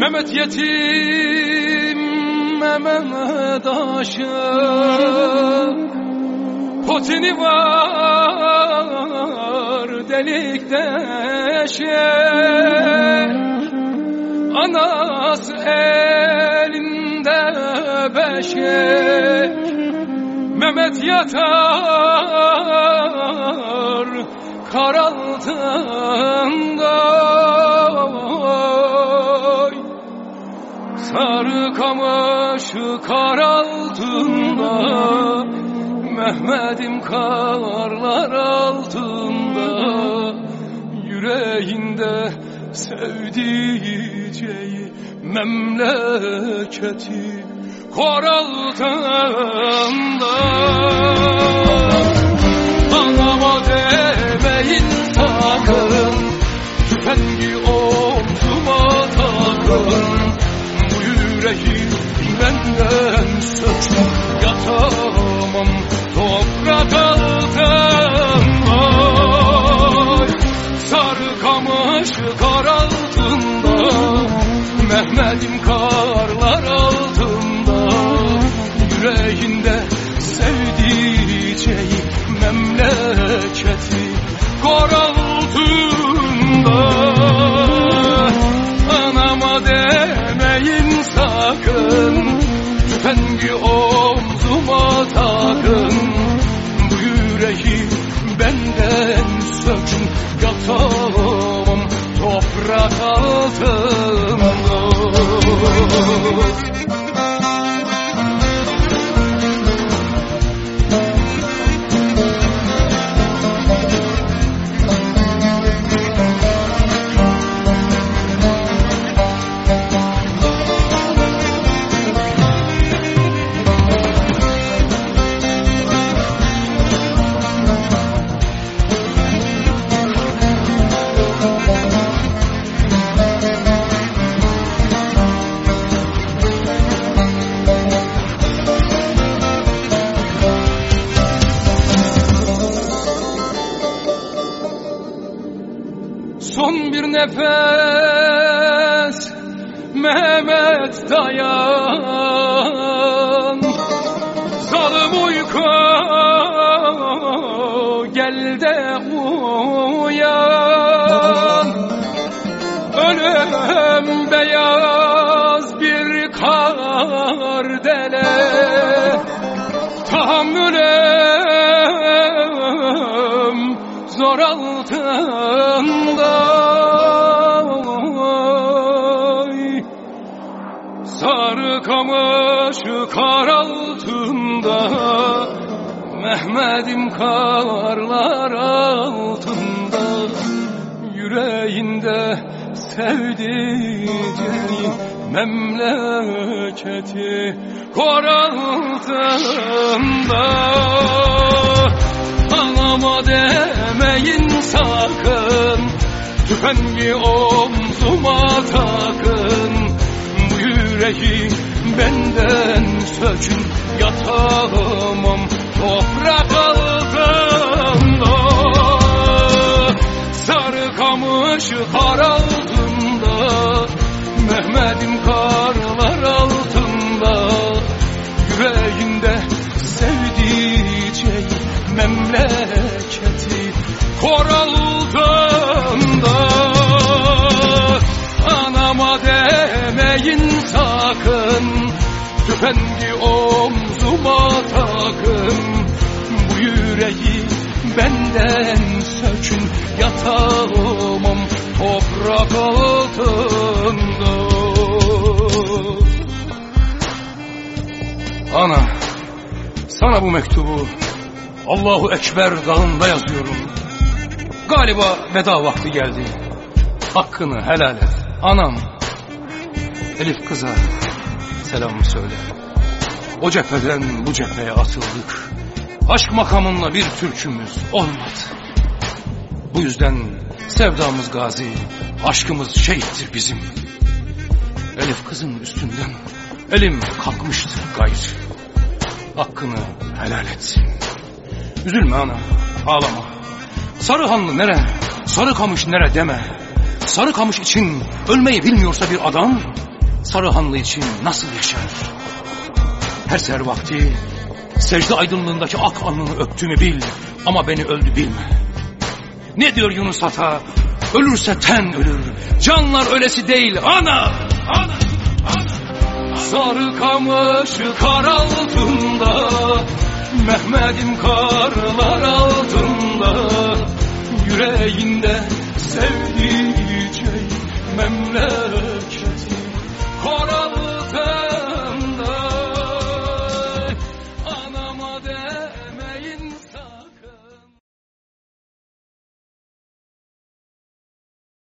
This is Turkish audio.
Mehmet yetim Mehmet aşık. Potini var delik deşek Anası elinde beşek Mehmet yatar kar altında Sarı kamış kar altında Mehmet'im karlar altında. Yüreğinde sevdiceği memleketi Kor altında altında Son bir nefes Mehmet dayan. Zalim uyku gel de uyan. Ölüm beyaz bir kar dele. Tahammülüm zor altında Sarı kamış kar altında Mehmet'im karlar altında. Yüreğinde sevdiceği memleketi kor altında. Anama demeyin sakın Tüfengi omzuma takın. Bu yüreği benden sökün Yatamam toprak altında. Sarı kamış kar altında Mehmet'im karlar altında. Yüreğinde sevdiceği memleketi kor Tüfengi omzuma takın Bu yüreği benden sökün Yatamam toprak altında Ana sana bu mektubu Allahu Ekber dağında yazıyorum. Galiba veda vakti geldi. Hakkını helal et. Anam. Elif kıza selamımı söyle. O cepheden bu cepheye atıldık. Aşk makamında bir türkümüz olmadı. Bu yüzden sevdamız gazi, aşkımız şehittir bizim. Elif kızın üstünden elim kalkmıştır gayrı. Hakkını helal etsin. Üzülme ana, ağlama. Sarıhanlı nere, Sarıkamış nere deme. Sarıkamış için ölmeyi bilmiyorsa bir adam, Sarıhanlı için nasıl yaşar? Her ser vakti secde aydınlığındaki ak alnını öptüğümü bil ama beni öldü bilme. Ne diyor Yunus Ata? Ölürse ten ölür. Canlar ölesi değil ana. Ana. Sarı kamış kar altında Mehmet'im karlar altında Yüreğinde sevdiği memleketi Kara